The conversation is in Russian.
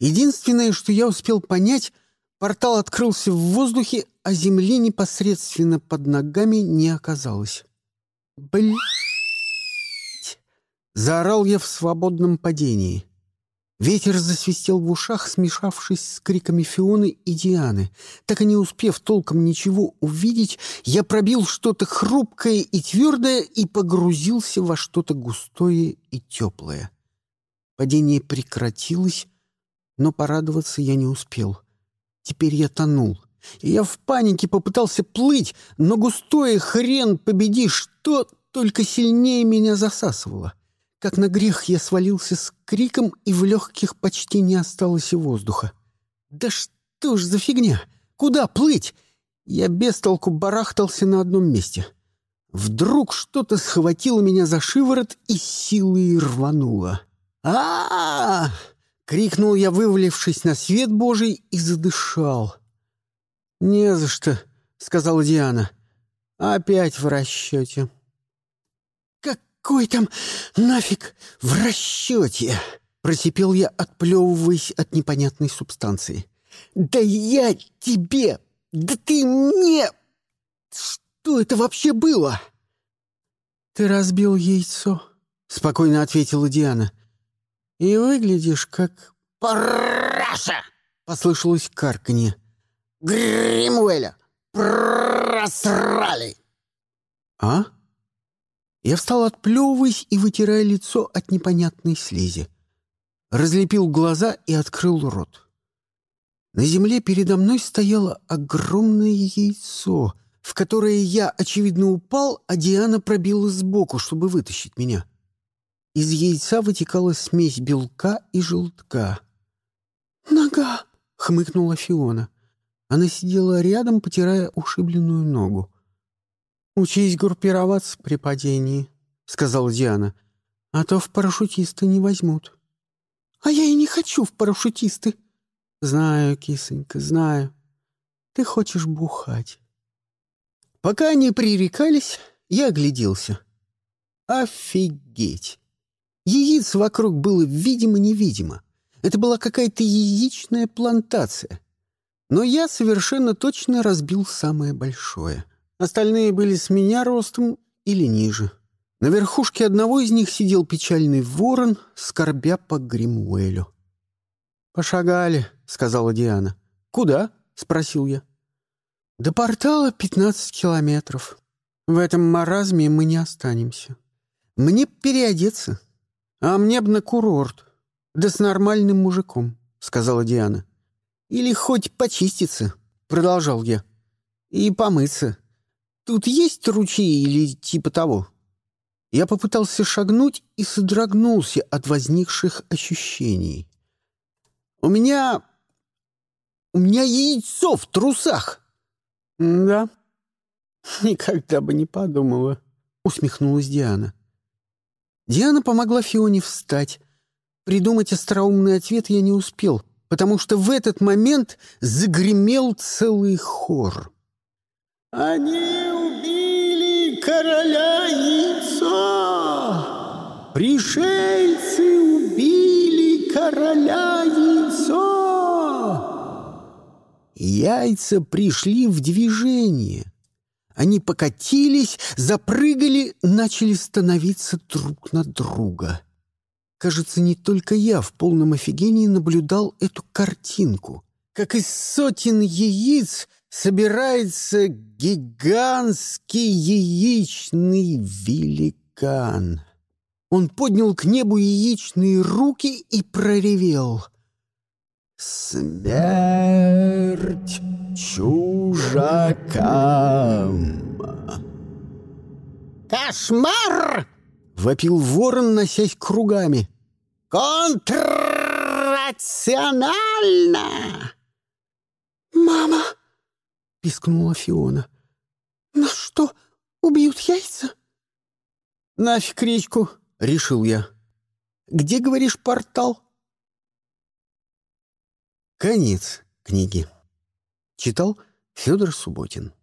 Единственное, что я успел понять, портал открылся в воздухе, а земли непосредственно под ногами не оказалось. Блять! Заорал я в свободном падении. Ветер засвистел в ушах, смешавшись с криками Фионы и Дианы. Так и не успев толком ничего увидеть, я пробил что-то хрупкое и твердое и погрузился во что-то густое и теплое. Падение прекратилось, но порадоваться я не успел. Теперь я тонул. Я в панике попытался плыть, но густое хрен победи, что только сильнее меня засасывало. Как на грех я свалился с криком, и в легких почти не осталось и воздуха. «Да что ж за фигня? Куда плыть?» Я без толку барахтался на одном месте. Вдруг что-то схватило меня за шиворот и силой рвануло. а, -а, -а крикнул я, вывалившись на свет Божий, и задышал. «Не за что», — сказала Диана. «Опять в расчете». «Какой там нафиг в расчете?» — просипел я, отплевываясь от непонятной субстанции. «Да я тебе! Да ты мне! Что это вообще было?» «Ты разбил яйцо», — спокойно ответила Диана. «И выглядишь как...» «Параша!» — послышалось карканье. «Гримуэля! Просрали!» «А?» Я встал, отплевываясь и вытирая лицо от непонятной слизи. Разлепил глаза и открыл рот. На земле передо мной стояло огромное яйцо, в которое я, очевидно, упал, а Диана пробила сбоку, чтобы вытащить меня. Из яйца вытекала смесь белка и желтка. «Нога!» — хмыкнула Фиона. Она сидела рядом, потирая ушибленную ногу. «Учись группироваться при падении», — сказала Диана. «А то в парашютисты не возьмут». «А я и не хочу в парашютисты». «Знаю, кисонька, знаю. Ты хочешь бухать». Пока они пререкались, я огляделся. Офигеть! Яиц вокруг было видимо-невидимо. Это была какая-то яичная плантация. Но я совершенно точно разбил самое большое. Остальные были с меня ростом или ниже. На верхушке одного из них сидел печальный ворон, скорбя по Гримуэлю. «Пошагали», — сказала Диана. «Куда?» — спросил я. «До портала пятнадцать километров. В этом маразме мы не останемся. Мне переодеться. А мне б на курорт. Да с нормальным мужиком», — сказала Диана. «Или хоть почиститься», — продолжал я. «И помыться. Тут есть ручей или типа того?» Я попытался шагнуть и содрогнулся от возникших ощущений. «У меня... у меня яйцо в трусах!» «Да, никогда бы не подумала», — усмехнулась Диана. Диана помогла Фионе встать. Придумать остроумный ответ я не успел, потому что в этот момент загремел целый хор. «Они убили короля яйцо! Пришельцы убили короля яйцо!» Яйца пришли в движение. Они покатились, запрыгали, начали становиться друг на друга. Кажется, не только я в полном офигении наблюдал эту картинку. Как из сотен яиц — собирается гигантский яичный великан. Он поднял к небу яичные руки и проревел. «Смерть чужакам!» «Кошмар!» — вопил ворон, носясь кругами. «Контррационально!» «Мама!» — пискнула Фиона. «Нас что, убьют яйца?» «Нафиг речку!» — решил я. «Где, говоришь, портал?» Конец книги. Читал Федор Субботин.